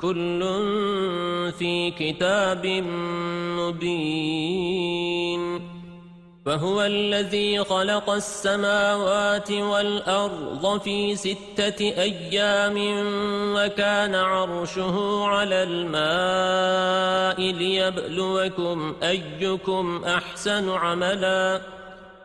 كل في كتاب مبين وهو الذي خلق السماوات والأرض في ستة أيام وكان عرشه على الماء ليبلوكم أيكم أحسن عملاً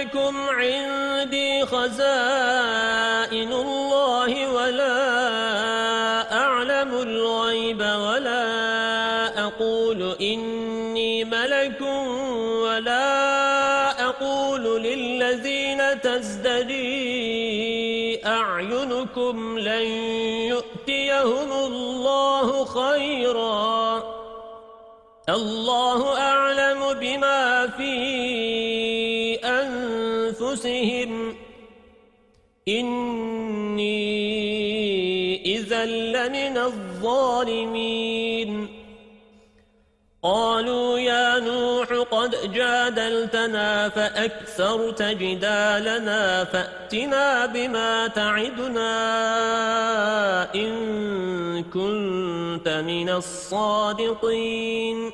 لكم عندي خزائن الله ولا أعلم الغيب ولا أقول إني ملك ولا أقول للذين تزدري أعينكم لن يؤتيهم الله خيرا. الله أعلم بما في إني إذا لمن الظالمين. قالوا يا نوح قد جادلتنا فأكثرت جدالنا فأتنا بما تعدنا إن كنت من الصادقين.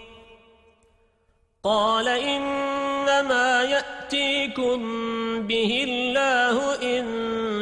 قال إنما يأتيكم به الله إن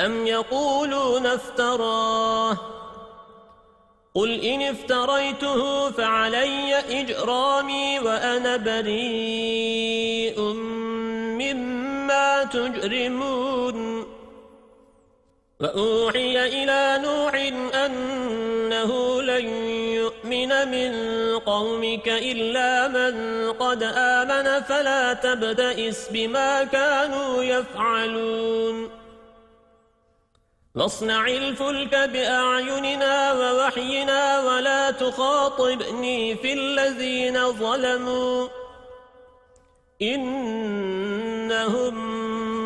أم يقولون افتراه؟ قل إن افتريته فعلي إجرامي وأنا بريء مما تجرمون. وأوحي إلى نوح أنه لن يؤمن من قومك إلا من قد آمن فلا تبدئس بما كانوا يفعلون. واصنع الفلك بأعيننا ووحينا ولا تخاطبني في الذين ظلموا إنهم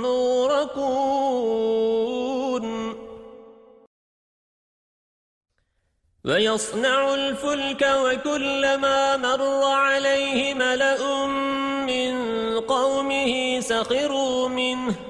مورقون ويصنع الفلك وكلما مر عليه ملأ من قومه سخروا منه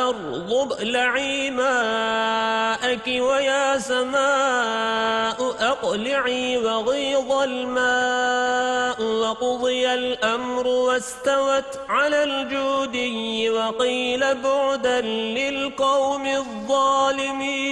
أرض ابلعي ماءك ويا سماء أقلعي وغيظ الماء وقضي الأمر واستوت على الجودي وقيل بعدا للقوم الظالمين.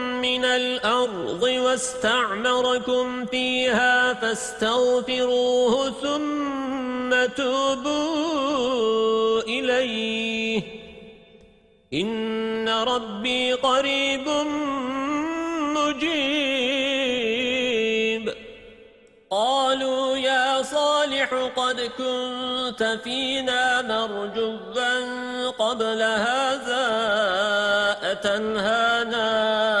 من الأرض واستعمركم فيها فاستغفروه ثم توبوا إليه. إن ربي قريب مجيب. قالوا يا صالح قد كنت فينا مرجوا قبل هذا أتنهانا.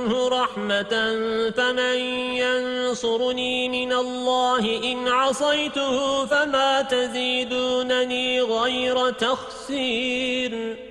رحمة فمن ينصرني من الله إن عصيته فما تزيدونني غير تخسير.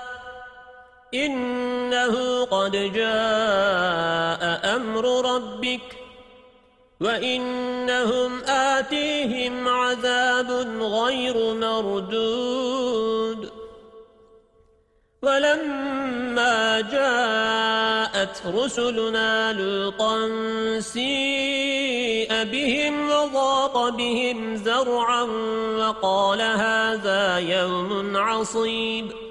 إنه قد جاء أمر ربك وإنهم آتيهم عذاب غير مردود. ولما جاءت رسلنا لوطا سيء بهم وضاق بهم زرعا وقال هذا يوم عصيب.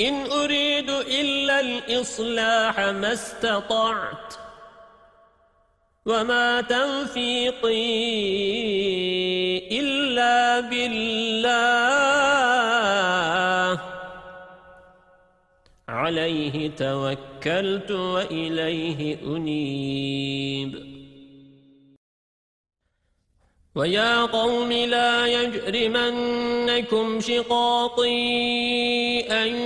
إن أريد إلا الإصلاح ما استطعت وما توفيقي إلا بالله. عليه توكلت وإليه أنيب. وَيَا قَوْمِ لَا يَجْرِمَنَّكُمْ شِقَاقِي أَن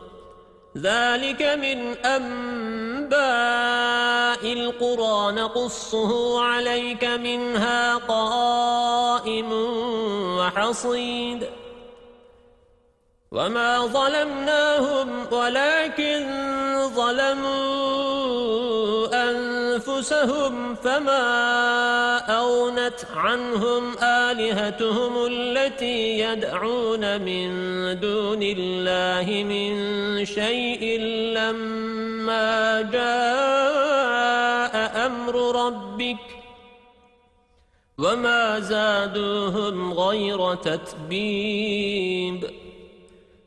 ذلك من أنباء القرى. نقصه عليك منها قائم وحصيد. وما ظلمناهم ولكن ظلموا. أنفسهم فما أغنت عنهم آلهتهم التي يدعون من دون الله من شيء لما جاء أمر ربك وما زادوهم غير تتبيب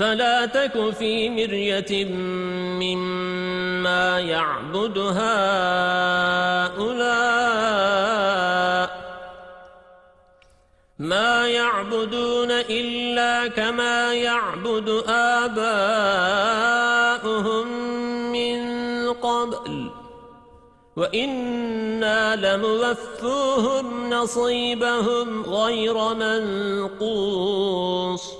فلا تك في مرية مما يعبد هؤلاء. ما يعبدون إلا كما يعبد آباؤهم من قبل. وإنا لموفوهم نصيبهم غير منقوص.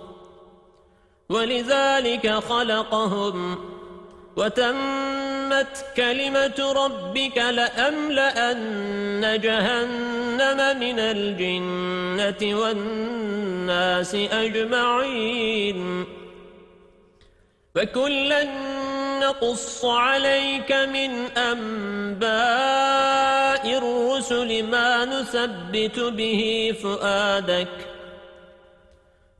ولذلك خلقهم. وتمت كلمة ربك لأملأن جهنم من الجنة والناس أجمعين. فكلا نقص عليك من أنباء الرسل ما نثبت به فؤادك.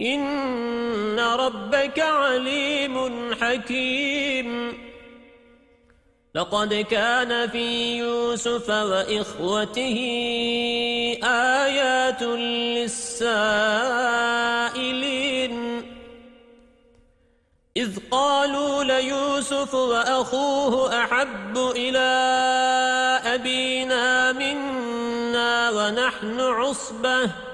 إن ربك عليم حكيم. لقد كان في يوسف وإخوته آيات للسائلين. إذ قالوا ليوسف وأخوه أحب إلى أبينا منا ونحن عصبة.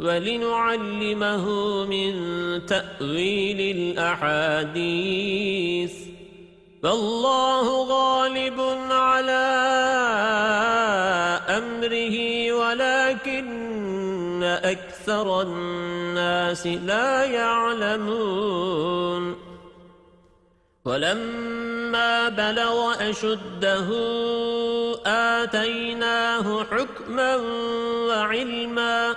ولنعلمه من تأويل الأحاديث. فالله غالب على أمره ولكن أكثر الناس لا يعلمون. ولما بلغ أشده آتيناه حكما وعلما.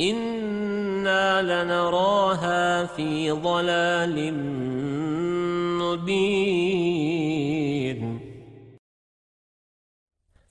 إنا لنراها في ضلال مبين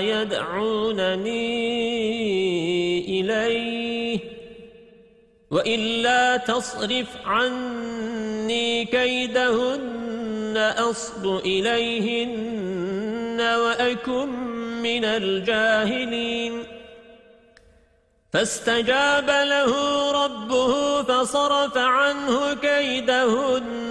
يدعونني إليه وإلا تصرف عني كيدهن أصب إليهن وأكن من الجاهلين. فاستجاب له ربه فصرف عنه كيدهن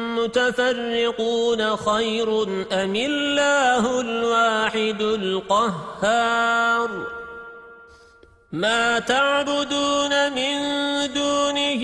متفرقون خير أم الله الواحد القهار؟ ما تعبدون من دونه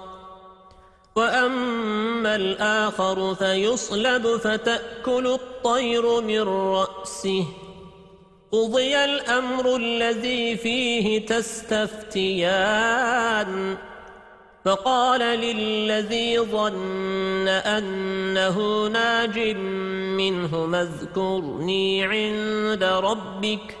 وأما الآخر فيصلب فتأكل الطير من رأسه قضي الأمر الذي فيه تستفتيان فقال للذي ظن أنه ناج منه اذكرني عند ربك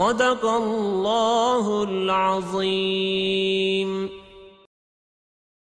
صدق الله العظيم.